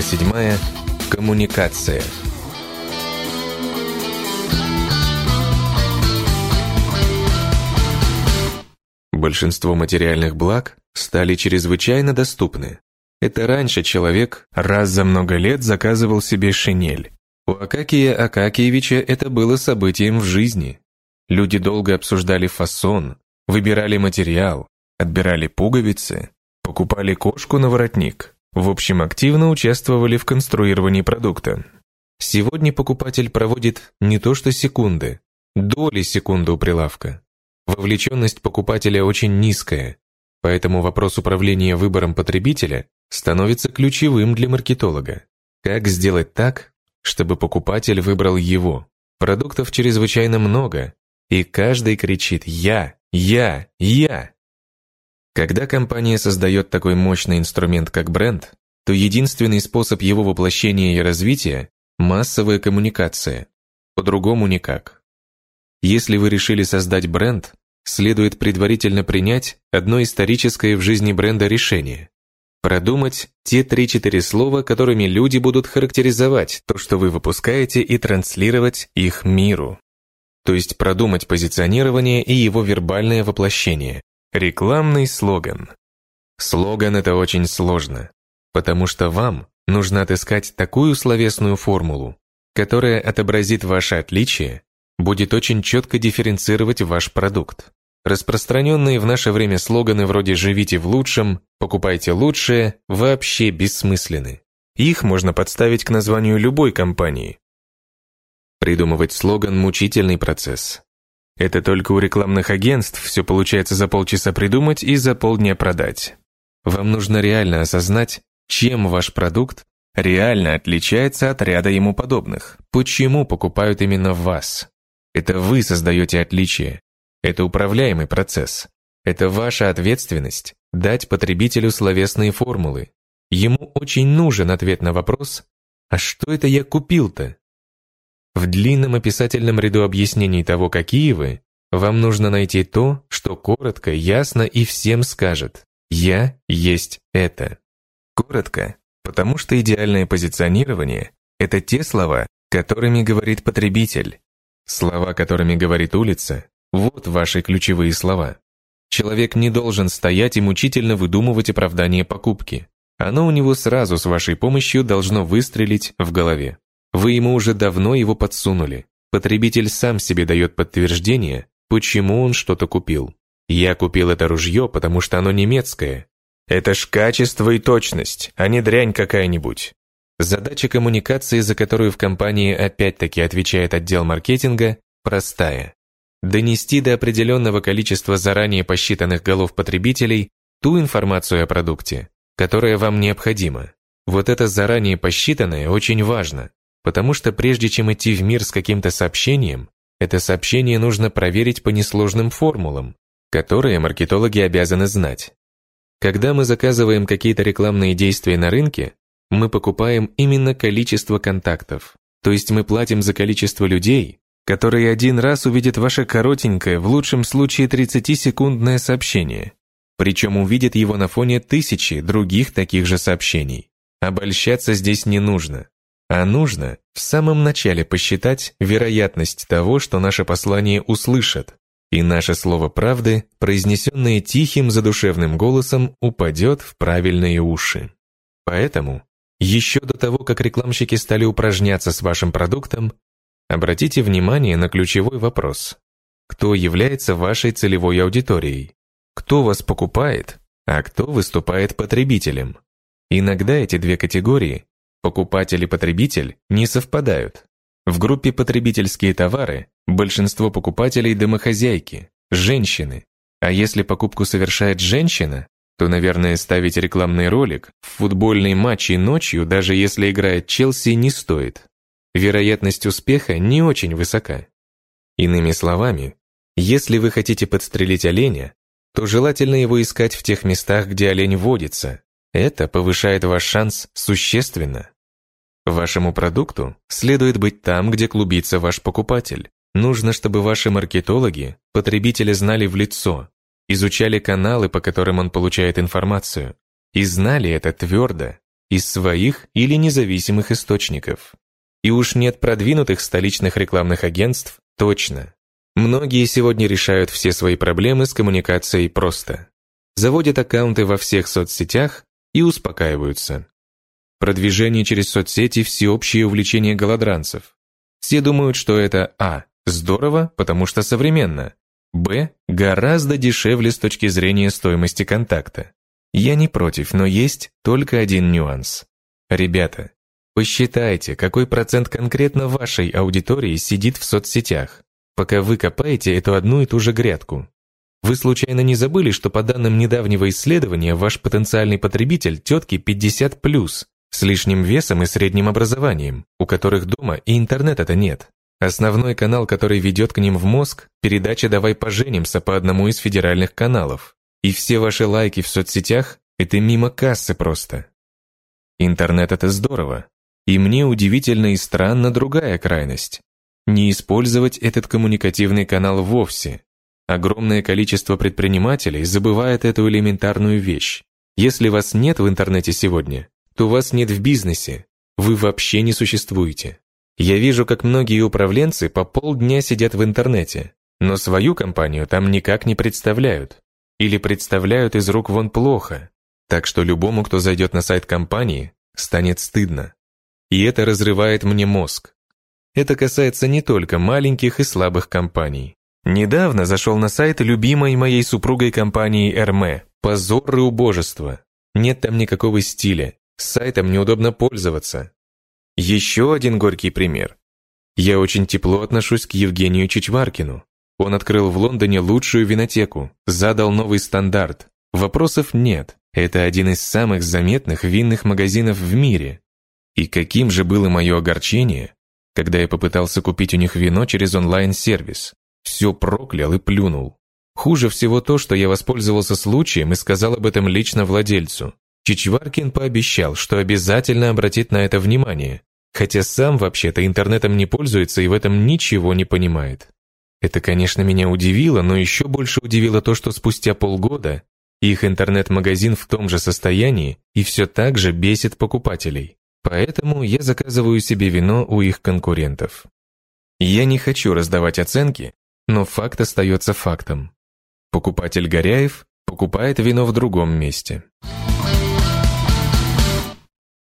7. Коммуникация. Большинство материальных благ стали чрезвычайно доступны. Это раньше человек раз за много лет заказывал себе шинель. У Акакия Акакиевича это было событием в жизни. Люди долго обсуждали фасон, выбирали материал, отбирали пуговицы, покупали кошку на воротник. В общем, активно участвовали в конструировании продукта. Сегодня покупатель проводит не то что секунды, доли секунды у прилавка. Вовлеченность покупателя очень низкая, поэтому вопрос управления выбором потребителя становится ключевым для маркетолога. Как сделать так, чтобы покупатель выбрал его? Продуктов чрезвычайно много, и каждый кричит «Я! Я! Я!». Когда компания создает такой мощный инструмент, как бренд, то единственный способ его воплощения и развития – массовая коммуникация. По-другому никак. Если вы решили создать бренд, следует предварительно принять одно историческое в жизни бренда решение. Продумать те 3-4 слова, которыми люди будут характеризовать то, что вы выпускаете, и транслировать их миру. То есть продумать позиционирование и его вербальное воплощение. Рекламный слоган. Слоган – это очень сложно, потому что вам нужно отыскать такую словесную формулу, которая отобразит ваше отличие будет очень четко дифференцировать ваш продукт. Распространенные в наше время слоганы вроде «живите в лучшем», «покупайте лучшее» вообще бессмысленны. Их можно подставить к названию любой компании. Придумывать слоган – мучительный процесс. Это только у рекламных агентств все получается за полчаса придумать и за полдня продать. Вам нужно реально осознать, чем ваш продукт реально отличается от ряда ему подобных, почему покупают именно вас. Это вы создаете отличие. Это управляемый процесс. Это ваша ответственность дать потребителю словесные формулы. Ему очень нужен ответ на вопрос «А что это я купил-то?» В длинном описательном ряду объяснений того, какие вы, вам нужно найти то, что коротко, ясно и всем скажет «Я есть это». Коротко, потому что идеальное позиционирование – это те слова, которыми говорит потребитель, Слова, которыми говорит улица, вот ваши ключевые слова. Человек не должен стоять и мучительно выдумывать оправдание покупки. Оно у него сразу с вашей помощью должно выстрелить в голове. Вы ему уже давно его подсунули. Потребитель сам себе дает подтверждение, почему он что-то купил. Я купил это ружье, потому что оно немецкое. Это ж качество и точность, а не дрянь какая-нибудь. Задача коммуникации, за которую в компании опять-таки отвечает отдел маркетинга, простая. Донести до определенного количества заранее посчитанных голов потребителей ту информацию о продукте, которая вам необходима. Вот это заранее посчитанное очень важно, потому что прежде чем идти в мир с каким-то сообщением, это сообщение нужно проверить по несложным формулам, которые маркетологи обязаны знать. Когда мы заказываем какие-то рекламные действия на рынке, мы покупаем именно количество контактов. То есть мы платим за количество людей, которые один раз увидят ваше коротенькое, в лучшем случае 30-секундное сообщение. Причем увидят его на фоне тысячи других таких же сообщений. Обольщаться здесь не нужно. А нужно в самом начале посчитать вероятность того, что наше послание услышат, и наше слово правды, произнесенное тихим задушевным голосом, упадет в правильные уши. Поэтому еще до того, как рекламщики стали упражняться с вашим продуктом, обратите внимание на ключевой вопрос. Кто является вашей целевой аудиторией? Кто вас покупает, а кто выступает потребителем? Иногда эти две категории, покупатель и потребитель, не совпадают. В группе потребительские товары большинство покупателей домохозяйки, женщины. А если покупку совершает женщина, то, наверное, ставить рекламный ролик в футбольный матч и ночью, даже если играет Челси, не стоит. Вероятность успеха не очень высока. Иными словами, если вы хотите подстрелить оленя, то желательно его искать в тех местах, где олень водится. Это повышает ваш шанс существенно. Вашему продукту следует быть там, где клубится ваш покупатель. Нужно, чтобы ваши маркетологи потребителя знали в лицо, изучали каналы, по которым он получает информацию, и знали это твердо, из своих или независимых источников. И уж нет продвинутых столичных рекламных агентств, точно. Многие сегодня решают все свои проблемы с коммуникацией просто. Заводят аккаунты во всех соцсетях и успокаиваются. Продвижение через соцсети – всеобщее увлечение голодранцев. Все думают, что это а. здорово, потому что современно, б. гораздо дешевле с точки зрения стоимости контакта. Я не против, но есть только один нюанс. Ребята, посчитайте, какой процент конкретно вашей аудитории сидит в соцсетях, пока вы копаете эту одну и ту же грядку. Вы случайно не забыли, что по данным недавнего исследования ваш потенциальный потребитель тетки 50+, с лишним весом и средним образованием, у которых дома и интернета-то нет. Основной канал, который ведет к ним в мозг, передача «Давай поженимся» по одному из федеральных каналов. И все ваши лайки в соцсетях – это мимо кассы просто. Интернет – это здорово. И мне удивительно и странно другая крайность. Не использовать этот коммуникативный канал вовсе. Огромное количество предпринимателей забывает эту элементарную вещь. Если вас нет в интернете сегодня, то вас нет в бизнесе, вы вообще не существуете. Я вижу, как многие управленцы по полдня сидят в интернете, но свою компанию там никак не представляют. Или представляют из рук вон плохо. Так что любому, кто зайдет на сайт компании, станет стыдно. И это разрывает мне мозг. Это касается не только маленьких и слабых компаний. Недавно зашел на сайт любимой моей супругой компании Эрме. Позор и убожество. Нет там никакого стиля, с сайтом неудобно пользоваться. Еще один горький пример. Я очень тепло отношусь к Евгению Чичваркину. Он открыл в Лондоне лучшую винотеку, задал новый стандарт. Вопросов нет. Это один из самых заметных винных магазинов в мире. И каким же было мое огорчение, когда я попытался купить у них вино через онлайн-сервис. Все проклял и плюнул. Хуже всего то, что я воспользовался случаем и сказал об этом лично владельцу. Чичваркин пообещал, что обязательно обратит на это внимание, хотя сам вообще-то интернетом не пользуется и в этом ничего не понимает. Это, конечно, меня удивило, но еще больше удивило то, что спустя полгода их интернет-магазин в том же состоянии и все так же бесит покупателей. Поэтому я заказываю себе вино у их конкурентов. Я не хочу раздавать оценки, но факт остается фактом. Покупатель Горяев покупает вино в другом месте.